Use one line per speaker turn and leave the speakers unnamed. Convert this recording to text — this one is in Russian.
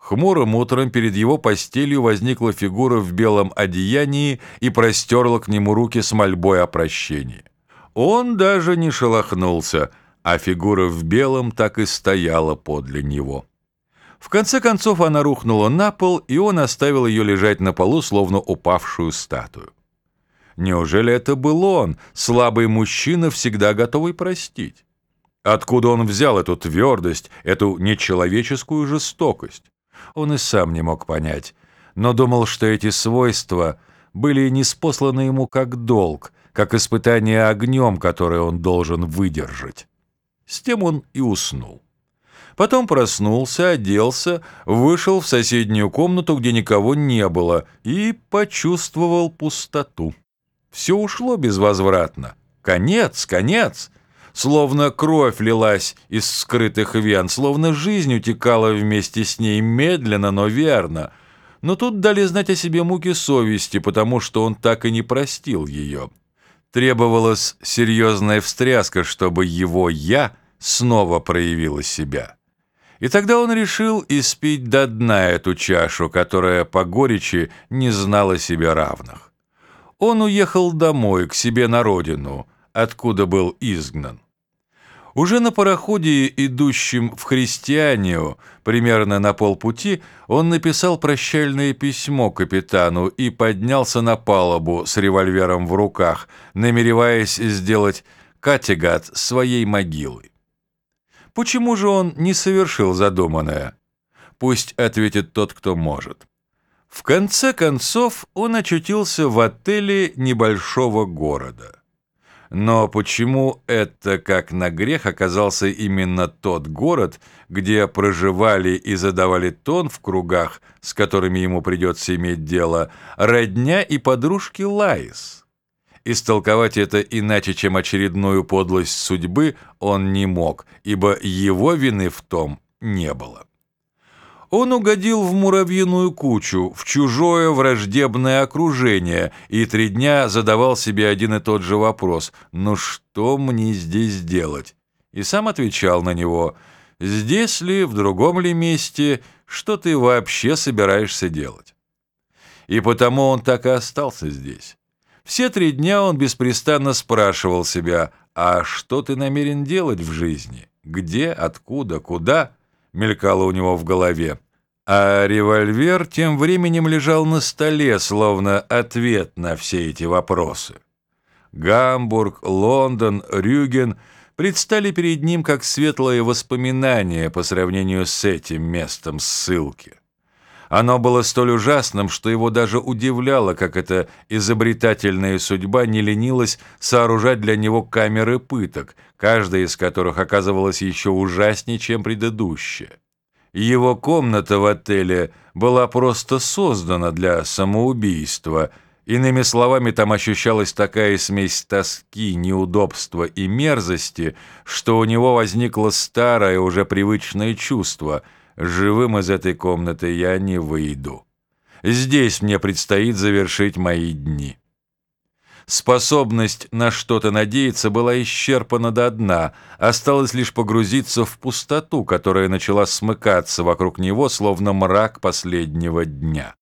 Хмурым утром перед его постелью возникла фигура в белом одеянии и простерла к нему руки с мольбой о прощении. Он даже не шелохнулся, а фигура в белом так и стояла подле него. В конце концов она рухнула на пол, и он оставил ее лежать на полу, словно упавшую статую. Неужели это был он, слабый мужчина, всегда готовый простить? Откуда он взял эту твердость, эту нечеловеческую жестокость? Он и сам не мог понять, но думал, что эти свойства были неспосланы ему как долг, как испытание огнем, которое он должен выдержать. С тем он и уснул. Потом проснулся, оделся, вышел в соседнюю комнату, где никого не было, и почувствовал пустоту. Все ушло безвозвратно. Конец, конец! Словно кровь лилась из скрытых вен, словно жизнь утекала вместе с ней медленно, но верно. Но тут дали знать о себе муки совести, потому что он так и не простил ее. Требовалась серьезная встряска, чтобы его «я» снова проявило себя. И тогда он решил испить до дна эту чашу, которая по горечи не знала себе равных. Он уехал домой, к себе на родину, откуда был изгнан. Уже на пароходе, идущем в Христианию, примерно на полпути, он написал прощальное письмо капитану и поднялся на палубу с револьвером в руках, намереваясь сделать Категат своей могилой. Почему же он не совершил задуманное? Пусть ответит тот, кто может. В конце концов он очутился в отеле небольшого города. Но почему это, как на грех, оказался именно тот город, где проживали и задавали тон в кругах, с которыми ему придется иметь дело, родня и подружки Лаис? Истолковать это иначе, чем очередную подлость судьбы, он не мог, ибо его вины в том не было. Он угодил в муравьиную кучу, в чужое враждебное окружение, и три дня задавал себе один и тот же вопрос «Ну что мне здесь делать?» И сам отвечал на него «Здесь ли, в другом ли месте, что ты вообще собираешься делать?» И потому он так и остался здесь. Все три дня он беспрестанно спрашивал себя «А что ты намерен делать в жизни? Где, откуда, куда?» Мелькало у него в голове. А револьвер тем временем лежал на столе, словно ответ на все эти вопросы. Гамбург, Лондон, Рюген предстали перед ним как светлое воспоминание по сравнению с этим местом ссылки. Оно было столь ужасным, что его даже удивляло, как эта изобретательная судьба не ленилась сооружать для него камеры пыток, каждая из которых оказывалась еще ужаснее, чем предыдущая. Его комната в отеле была просто создана для самоубийства. Иными словами, там ощущалась такая смесь тоски, неудобства и мерзости, что у него возникло старое, уже привычное чувство – Живым из этой комнаты я не выйду. Здесь мне предстоит завершить мои дни. Способность на что-то надеяться была исчерпана до дна, осталось лишь погрузиться в пустоту, которая начала смыкаться вокруг него, словно мрак последнего дня.